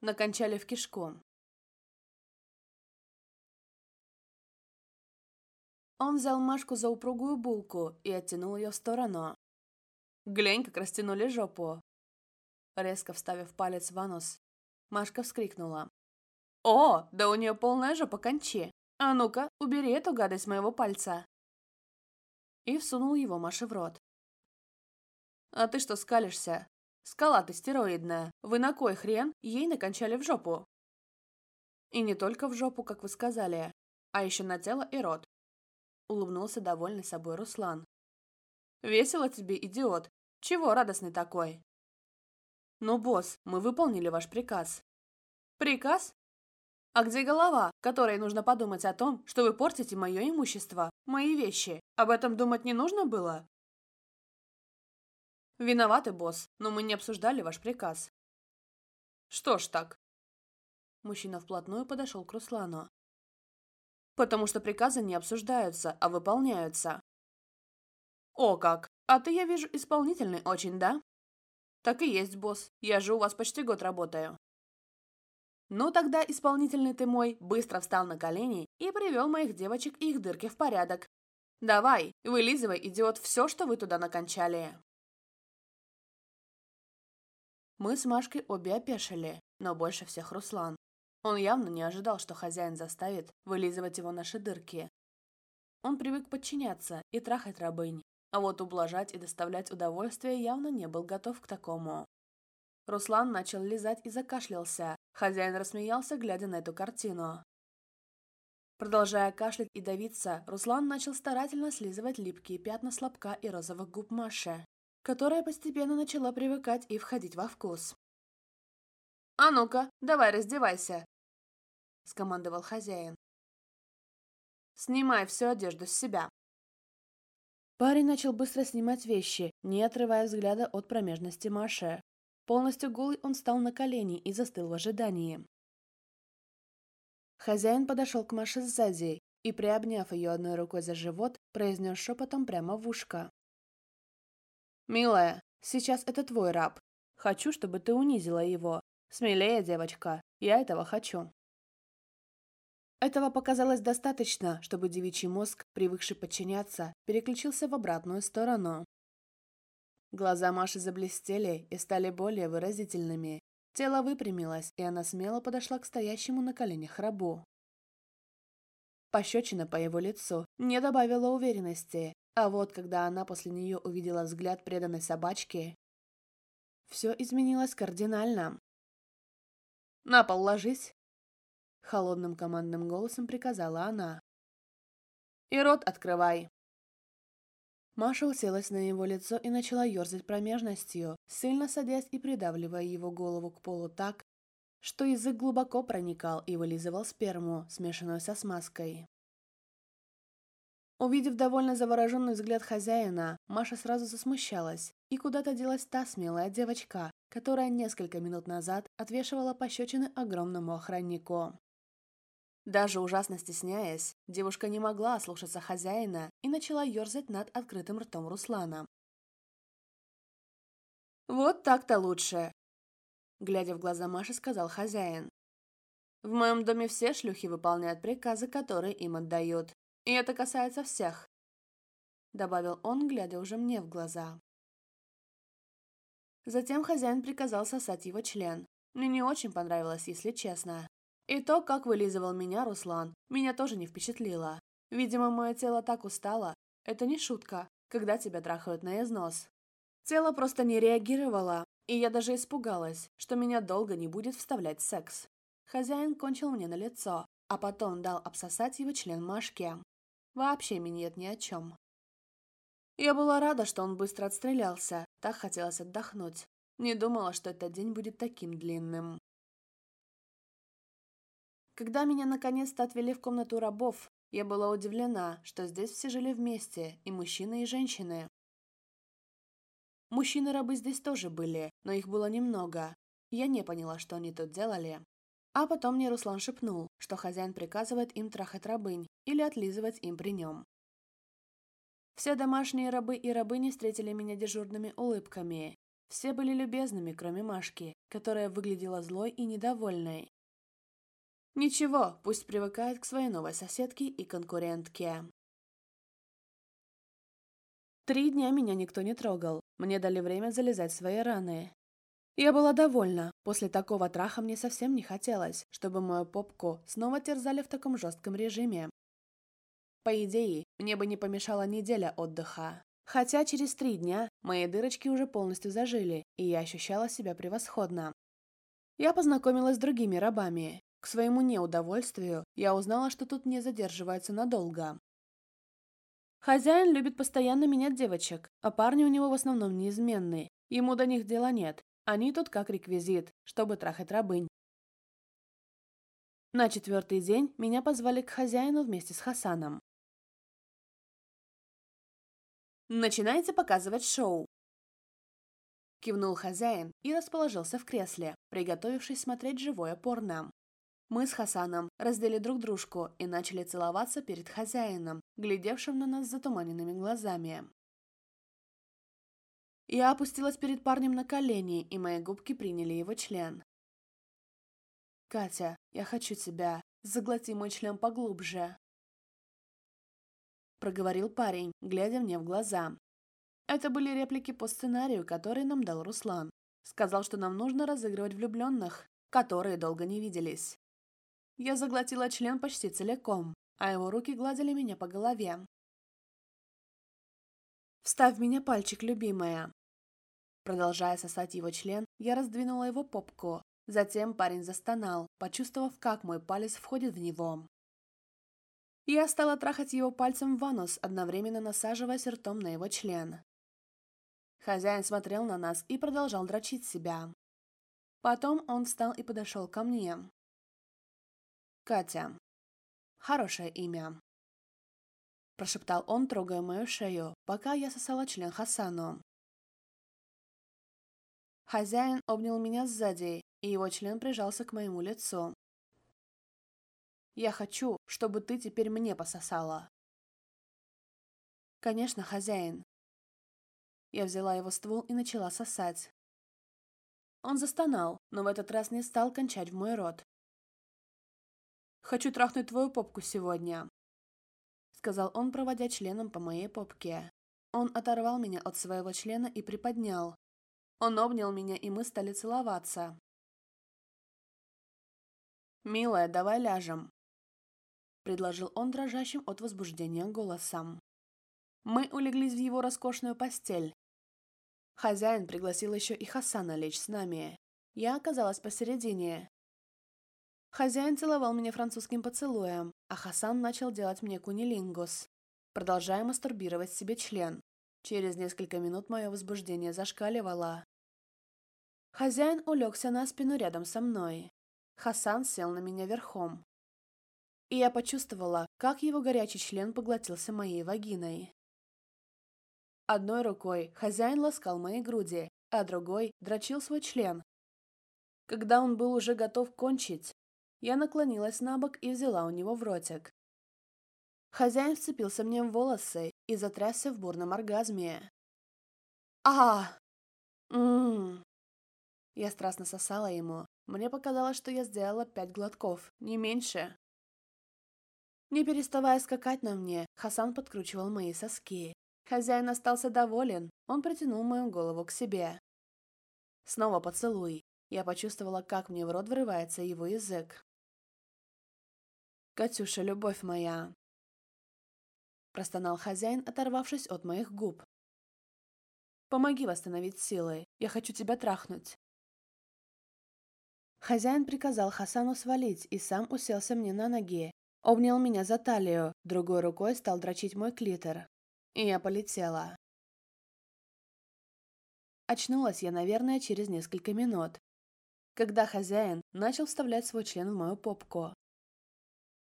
накончали в кишком. Он взял Машку за упругую булку и оттянул ее в сторону. «Глянь, как растянули жопу!» Резко вставив палец в анус, Машка вскрикнула. «О, да у нее полная жопа кончи! А ну-ка, убери эту гадость моего пальца!» И всунул его Маше в рот. «А ты что скалишься? Скала-то стероидная. Вы на кой хрен ей накончали в жопу? И не только в жопу, как вы сказали, а еще на тело и рот. Улыбнулся довольный собой Руслан. Весело тебе, идиот. Чего радостный такой? Ну, босс, мы выполнили ваш приказ. Приказ? А где голова, которой нужно подумать о том, что вы портите мое имущество, мои вещи? Об этом думать не нужно было? «Виноваты, босс, но мы не обсуждали ваш приказ». «Что ж так?» Мужчина вплотную подошел к Руслану. «Потому что приказы не обсуждаются, а выполняются». «О как! А ты, я вижу, исполнительный очень, да?» «Так и есть, босс. Я же у вас почти год работаю». Ну тогда исполнительный ты мой быстро встал на колени и привел моих девочек и их дырки в порядок. Давай, вылизывай, идиот, все, что вы туда накончали. Мы с Машкой обе опешили, но больше всех Руслан. Он явно не ожидал, что хозяин заставит вылизывать его наши дырки. Он привык подчиняться и трахать рабынь, а вот ублажать и доставлять удовольствие явно не был готов к такому. Руслан начал лизать и закашлялся. Хозяин рассмеялся, глядя на эту картину. Продолжая кашлять и давиться, Руслан начал старательно слизывать липкие пятна слабка и розовых губ Маши которая постепенно начала привыкать и входить во вкус. «А ну-ка, давай раздевайся!» — скомандовал хозяин. «Снимай всю одежду с себя!» Парень начал быстро снимать вещи, не отрывая взгляда от промежности Маши. Полностью голый он встал на колени и застыл в ожидании. Хозяин подошел к Маше сзади и, приобняв ее одной рукой за живот, произнес шепотом прямо в ушко. «Милая, сейчас это твой раб. Хочу, чтобы ты унизила его. Смелее, девочка, я этого хочу». Этого показалось достаточно, чтобы девичий мозг, привыкший подчиняться, переключился в обратную сторону. Глаза Маши заблестели и стали более выразительными. Тело выпрямилось, и она смело подошла к стоящему на коленях рабу. Пощечина по его лицу не добавила уверенности, а вот когда она после нее увидела взгляд преданной собачки, все изменилось кардинально. «На пол ложись!» — холодным командным голосом приказала она. «И рот открывай!» Маша уселась на его лицо и начала ерзать промежностью, сильно садясь и придавливая его голову к полу так, что язык глубоко проникал и вылизывал сперму, смешанную со смазкой. Увидев довольно завороженный взгляд хозяина, Маша сразу засмущалась. И куда-то делась та смелая девочка, которая несколько минут назад отвешивала пощечины огромному охраннику. Даже ужасно стесняясь, девушка не могла ослушаться хозяина и начала ерзать над открытым ртом Руслана. «Вот так-то лучше!» Глядя в глаза Маши, сказал хозяин. «В моем доме все шлюхи выполняют приказы, которые им отдают. И это касается всех, добавил он, глядя уже мне в глаза. Затем хозяин приказал сосать его член. Мне не очень понравилось, если честно. И то, как вылизывал меня Руслан, меня тоже не впечатлило. Видимо, мое тело так устало. Это не шутка, когда тебя трахают на износ. Тело просто не реагировало, и я даже испугалась, что меня долго не будет вставлять секс. Хозяин кончил мне на лицо, а потом дал обсосать его член Машке вообще минет ни о чем. Я была рада, что он быстро отстрелялся, так хотелось отдохнуть. Не думала, что этот день будет таким длинным. Когда меня наконец-то отвели в комнату рабов, я была удивлена, что здесь все жили вместе, и мужчины, и женщины. Мужчины-рабы здесь тоже были, но их было немного. Я не поняла, что они тут делали. А потом мне Руслан шепнул, что хозяин приказывает им трахать рабынь или отлизывать им при нем. Все домашние рабы и рабыни встретили меня дежурными улыбками. Все были любезными, кроме Машки, которая выглядела злой и недовольной. Ничего, пусть привыкает к своей новой соседке и конкурентке. Три дня меня никто не трогал. Мне дали время залезать в свои раны. Я была довольна. После такого траха мне совсем не хотелось, чтобы мою попку снова терзали в таком жестком режиме. По идее, мне бы не помешала неделя отдыха. Хотя через три дня мои дырочки уже полностью зажили, и я ощущала себя превосходно. Я познакомилась с другими рабами. К своему неудовольствию я узнала, что тут не задерживаются надолго. Хозяин любит постоянно менять девочек, а парни у него в основном неизменны. Ему до них дела нет, они тут как реквизит, чтобы трахать рабынь. На четвертый день меня позвали к хозяину вместе с Хасаном. «Начинайте показывать шоу!» Кивнул хозяин и расположился в кресле, приготовившись смотреть живое порно. Мы с Хасаном раздели друг дружку и начали целоваться перед хозяином, глядевшим на нас затуманенными глазами. Я опустилась перед парнем на колени, и мои губки приняли его член. «Катя, я хочу тебя. Заглоти мой член поглубже», — проговорил парень, глядя мне в глаза. Это были реплики по сценарию, который нам дал Руслан. Сказал, что нам нужно разыгрывать влюбленных, которые долго не виделись. Я заглотила член почти целиком, а его руки гладили меня по голове. «Вставь меня пальчик, любимая. Продолжая сосать его член, я раздвинула его попку. Затем парень застонал, почувствовав, как мой палец входит в него. Я стала трахать его пальцем в ванус, одновременно насаживаясь ртом на его член. Хозяин смотрел на нас и продолжал дрочить себя. Потом он встал и подошел ко мне. «Катя. Хорошее имя», – прошептал он, трогая мою шею, пока я сосала член Хасану. Хозяин обнял меня сзади, и его член прижался к моему лицу. «Я хочу, чтобы ты теперь мне пососала». «Конечно, хозяин». Я взяла его ствол и начала сосать. Он застонал, но в этот раз не стал кончать в мой рот. «Хочу трахнуть твою попку сегодня», — сказал он, проводя членом по моей попке. Он оторвал меня от своего члена и приподнял, он обнял меня, и мы стали целоваться. «Милая, давай ляжем», — предложил он дрожащим от возбуждения голосом. Мы улеглись в его роскошную постель. Хозяин пригласил еще и Хасана лечь с нами. Я оказалась посередине. Хозяин целовал меня французским поцелуем, а Хасан начал делать мне кунилингус, продолжая мастурбировать себе член. Через несколько минут мое возбуждение зашкаливало. Хозяин улегся на спину рядом со мной. Хасан сел на меня верхом. И я почувствовала, как его горячий член поглотился моей вагиной. Одной рукой хозяин ласкал мои груди, а другой дрочил свой член. Когда он был уже готов кончить, я наклонилась на бок и взяла у него в ротик. Хозяин вцепился мне в волосы и затрясся в бурном оргазме. а мм. Я страстно сосала ему. Мне показалось, что я сделала пять глотков, не меньше. Не переставая скакать на мне, Хасан подкручивал мои соски. Хозяин остался доволен, он протянул мою голову к себе. Снова поцелуй. Я почувствовала, как мне в рот врывается его язык. «Катюша, любовь моя!» Простонал хозяин, оторвавшись от моих губ. «Помоги восстановить силы, я хочу тебя трахнуть. Хозяин приказал Хасану свалить и сам уселся мне на ноги. Обнял меня за талию, другой рукой стал дрочить мой клитор. И я полетела. Очнулась я, наверное, через несколько минут, когда хозяин начал вставлять свой член в мою попку.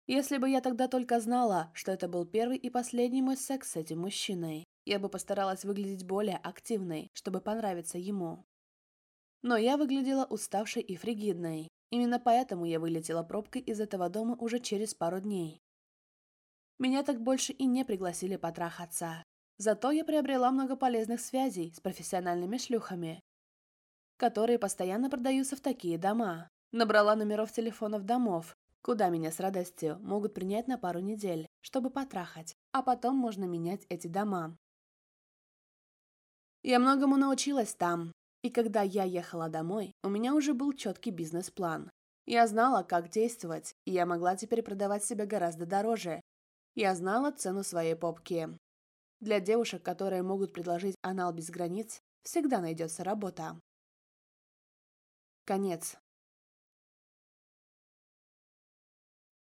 Если бы я тогда только знала, что это был первый и последний мой секс с этим мужчиной, я бы постаралась выглядеть более активной, чтобы понравиться ему. Но я выглядела уставшей и фригидной. Именно поэтому я вылетела пробкой из этого дома уже через пару дней. Меня так больше и не пригласили потрахаться. Зато я приобрела много полезных связей с профессиональными шлюхами, которые постоянно продаются в такие дома. Набрала номеров телефонов домов, куда меня с радостью могут принять на пару недель, чтобы потрахать, а потом можно менять эти дома. Я многому научилась там, и когда я ехала домой, у меня уже был четкий бизнес-план. Я знала, как действовать, и я могла теперь продавать себя гораздо дороже. Я знала цену своей попки. Для девушек, которые могут предложить анал без границ, всегда найдется работа. Конец.